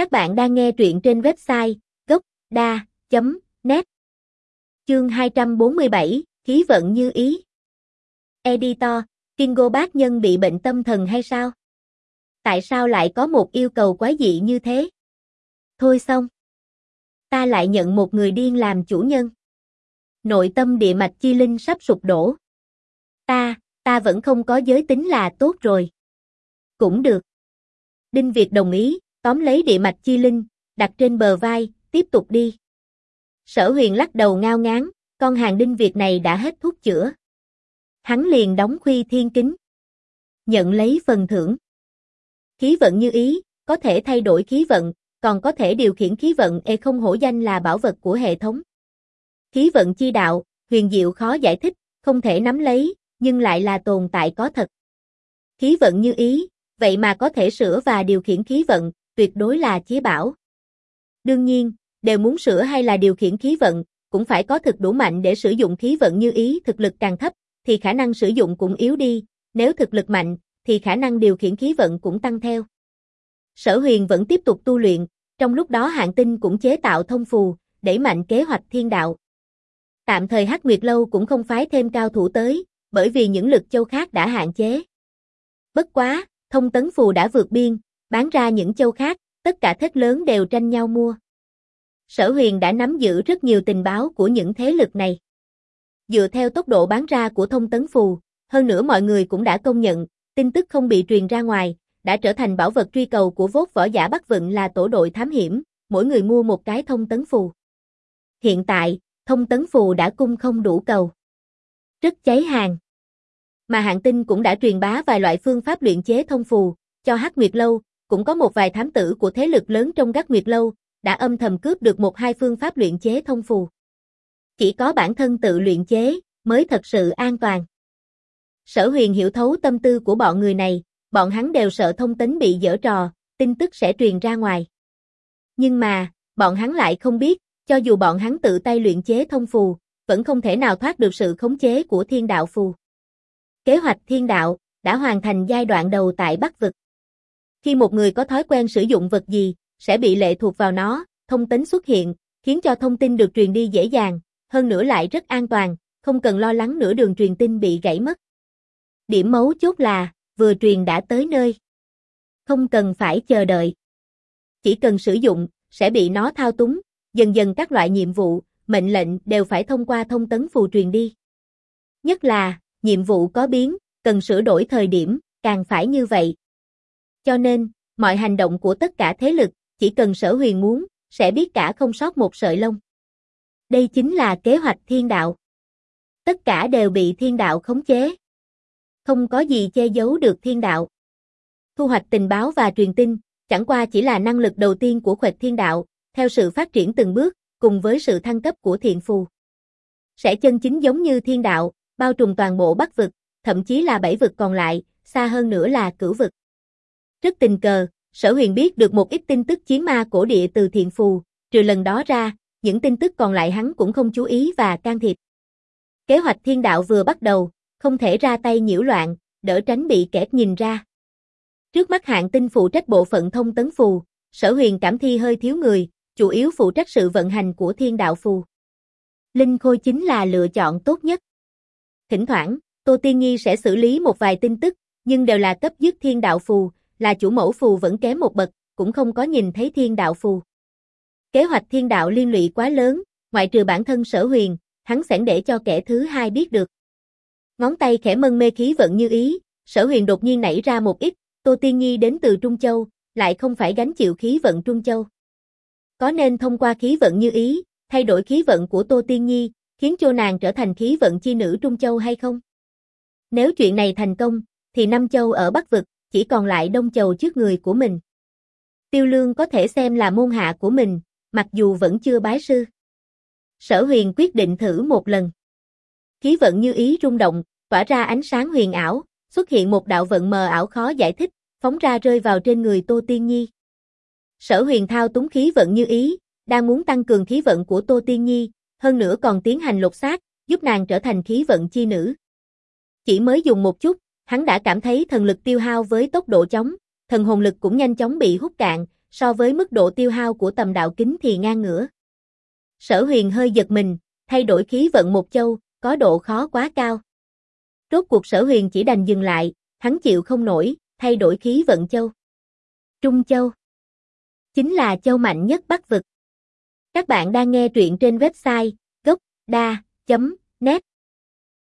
Các bạn đang nghe truyện trên website gốc.da.net Chương 247, Khí vận như ý Editor, Kingo bác nhân bị bệnh tâm thần hay sao? Tại sao lại có một yêu cầu quái dị như thế? Thôi xong. Ta lại nhận một người điên làm chủ nhân. Nội tâm địa mạch chi linh sắp sụp đổ. Ta, ta vẫn không có giới tính là tốt rồi. Cũng được. Đinh Việt đồng ý, tóm lấy địa mạch chi linh, đặt trên bờ vai, tiếp tục đi. Sở huyền lắc đầu ngao ngán, con hàng Đinh việc này đã hết thuốc chữa. Hắn liền đóng khuy thiên kính. Nhận lấy phần thưởng. Khí vận như ý, có thể thay đổi khí vận, còn có thể điều khiển khí vận e không hổ danh là bảo vật của hệ thống. Khí vận chi đạo, huyền diệu khó giải thích, không thể nắm lấy, nhưng lại là tồn tại có thật. Khí vận như ý, vậy mà có thể sửa và điều khiển khí vận, tuyệt đối là chí bảo. Đương nhiên, đều muốn sửa hay là điều khiển khí vận, cũng phải có thực đủ mạnh để sử dụng khí vận như ý thực lực càng thấp, thì khả năng sử dụng cũng yếu đi, nếu thực lực mạnh, thì khả năng điều khiển khí vận cũng tăng theo. Sở huyền vẫn tiếp tục tu luyện, trong lúc đó hạng tinh cũng chế tạo thông phù, đẩy mạnh kế hoạch thiên đạo. Tạm thời Hắc Nguyệt Lâu cũng không phái thêm cao thủ tới, bởi vì những lực châu khác đã hạn chế. Bất quá, thông tấn phù đã vượt biên, bán ra những châu khác, tất cả thế lớn đều tranh nhau mua. Sở huyền đã nắm giữ rất nhiều tình báo của những thế lực này. Dựa theo tốc độ bán ra của thông tấn phù, hơn nữa mọi người cũng đã công nhận, tin tức không bị truyền ra ngoài, đã trở thành bảo vật truy cầu của vốt võ giả Bắc Vận là tổ đội thám hiểm, mỗi người mua một cái thông tấn phù. Hiện tại, thông tấn phù đã cung không đủ cầu. Rất cháy hàng. Mà hạng tinh cũng đã truyền bá vài loại phương pháp luyện chế thông phù, cho Hắc Nguyệt Lâu, cũng có một vài thám tử của thế lực lớn trong các Nguyệt Lâu, đã âm thầm cướp được một hai phương pháp luyện chế thông phù. Chỉ có bản thân tự luyện chế, mới thật sự an toàn. Sở huyền hiểu thấu tâm tư của bọn người này, bọn hắn đều sợ thông tính bị dở trò, tin tức sẽ truyền ra ngoài. Nhưng mà, bọn hắn lại không biết, cho dù bọn hắn tự tay luyện chế thông phù, vẫn không thể nào thoát được sự khống chế của thiên đạo phù. Kế hoạch thiên đạo đã hoàn thành giai đoạn đầu tại Bắc Vực. Khi một người có thói quen sử dụng vật gì, sẽ bị lệ thuộc vào nó, thông tính xuất hiện, khiến cho thông tin được truyền đi dễ dàng, hơn nữa lại rất an toàn, không cần lo lắng nửa đường truyền tin bị gãy mất. Điểm mấu chốt là, vừa truyền đã tới nơi. Không cần phải chờ đợi. Chỉ cần sử dụng, sẽ bị nó thao túng, dần dần các loại nhiệm vụ, mệnh lệnh đều phải thông qua thông tấn phù truyền đi. Nhất là, nhiệm vụ có biến, cần sửa đổi thời điểm, càng phải như vậy. Cho nên, mọi hành động của tất cả thế lực, chỉ cần sở huyền muốn, sẽ biết cả không sót một sợi lông. Đây chính là kế hoạch thiên đạo. Tất cả đều bị thiên đạo khống chế. Không có gì che giấu được thiên đạo. Thu hoạch tình báo và truyền tin, chẳng qua chỉ là năng lực đầu tiên của khuệch thiên đạo, theo sự phát triển từng bước, cùng với sự thăng cấp của thiện phù. Sẽ chân chính giống như thiên đạo, bao trùm toàn bộ bắc vực, thậm chí là bảy vực còn lại, xa hơn nữa là cửu vực. Rất tình cờ, sở huyền biết được một ít tin tức chiến ma cổ địa từ thiện phù, trừ lần đó ra, những tin tức còn lại hắn cũng không chú ý và can thiệp. Kế hoạch thiên đạo vừa bắt đầu, không thể ra tay nhiễu loạn, đỡ tránh bị kẻ nhìn ra. Trước mắt hạng tinh phụ trách bộ phận thông tấn phù, sở huyền cảm thi hơi thiếu người, chủ yếu phụ trách sự vận hành của thiên đạo phù. Linh Khôi chính là lựa chọn tốt nhất. Thỉnh thoảng, Tô Tiên Nhi sẽ xử lý một vài tin tức, nhưng đều là cấp dứt thiên đạo phù, là chủ mẫu phù vẫn kém một bậc, cũng không có nhìn thấy thiên đạo phù. Kế hoạch thiên đạo liên lụy quá lớn, ngoại trừ bản thân sở huyền, hắn sẽ để cho kẻ thứ hai biết được. Ngón tay khẽ mân mê khí vận như ý, sở huyền đột nhiên nảy ra một ít, Tô Tiên Nhi đến từ Trung Châu, lại không phải gánh chịu khí vận Trung Châu. Có nên thông qua khí vận như ý, thay đổi khí vận của Tô Tiên Nhi, khiến cho nàng trở thành khí vận chi nữ Trung Châu hay không? Nếu chuyện này thành công, thì nam Châu ở Bắc Vực, chỉ còn lại Đông chầu trước người của mình. Tiêu Lương có thể xem là môn hạ của mình, mặc dù vẫn chưa bái sư. Sở huyền quyết định thử một lần. Khí vận như ý rung động, tỏa ra ánh sáng huyền ảo, xuất hiện một đạo vận mờ ảo khó giải thích, phóng ra rơi vào trên người Tô Tiên Nhi. Sở huyền thao túng khí vận như ý, đang muốn tăng cường khí vận của Tô Tiên Nhi, hơn nữa còn tiến hành lột xác, giúp nàng trở thành khí vận chi nữ. Chỉ mới dùng một chút, hắn đã cảm thấy thần lực tiêu hao với tốc độ chóng, thần hồn lực cũng nhanh chóng bị hút cạn, so với mức độ tiêu hao của tầm đạo kính thì ngang ngửa. Sở huyền hơi giật mình, thay đổi khí vận một châu, có độ khó quá cao. Rốt cuộc sở huyền chỉ đành dừng lại, hắn chịu không nổi, thay đổi khí vận châu. Trung châu. Chính là châu mạnh nhất Bắc vực. Các bạn đang nghe truyện trên website gocda.net